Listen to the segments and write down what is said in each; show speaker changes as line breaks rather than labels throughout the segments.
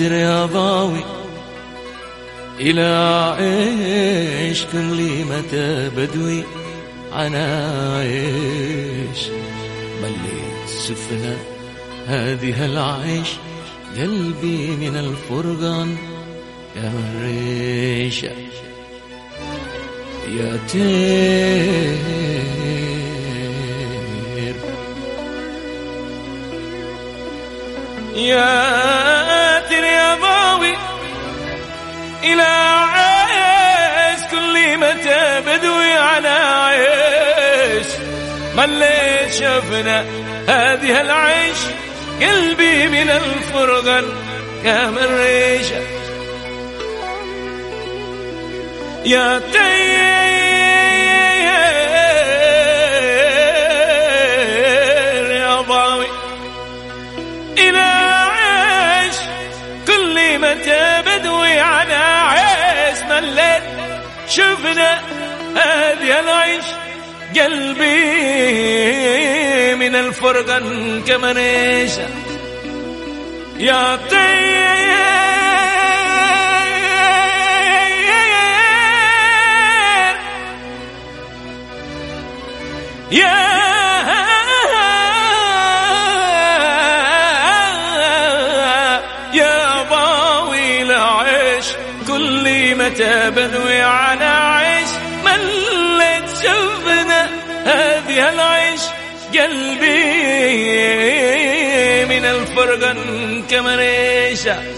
يا ضاوي إلى عيش كل متى بدوي؟ عنايش مليت سفنا هذه العيش قلبي من الفرقان. يا مريشة يا تير.
يا مليت شفنا؟ هذه العيش قلبي من الفرقان يا مريشة يا تير يا ضاوي إلى عيش كل متى بدوي على عيش مليت شفنا؟ هذه العيش قلبي من الفرقان كمنيشة. يا طير. يا يا ضاوي العيش كل متى بنوي على عيش ملت شفنا هذه العيش قلبي من الفرقان كمريشة.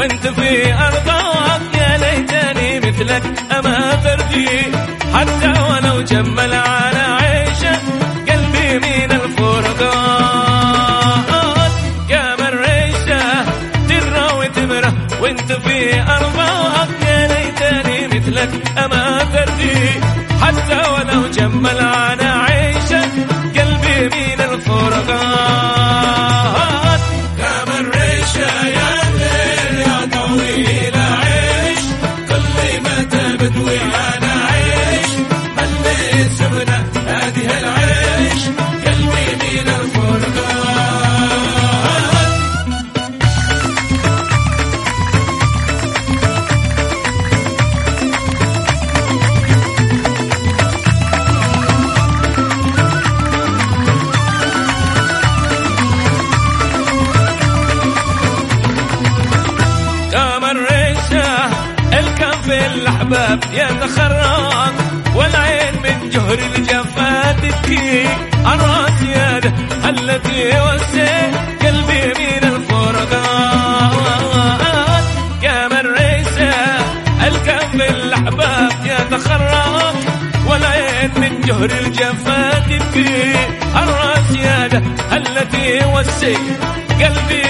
وانت في أرضك يا ليتني مثلك أما فردي. حتى ولو جمل على الأحباب يتخرج والعين من جهر الجفا تبكي الراس يده التي وسع قلبي من الفرقان. يا من ريسة الكف الأحباب يتخرج والعين من جهر الجفا تبكي الراس يده التي وسع قلبي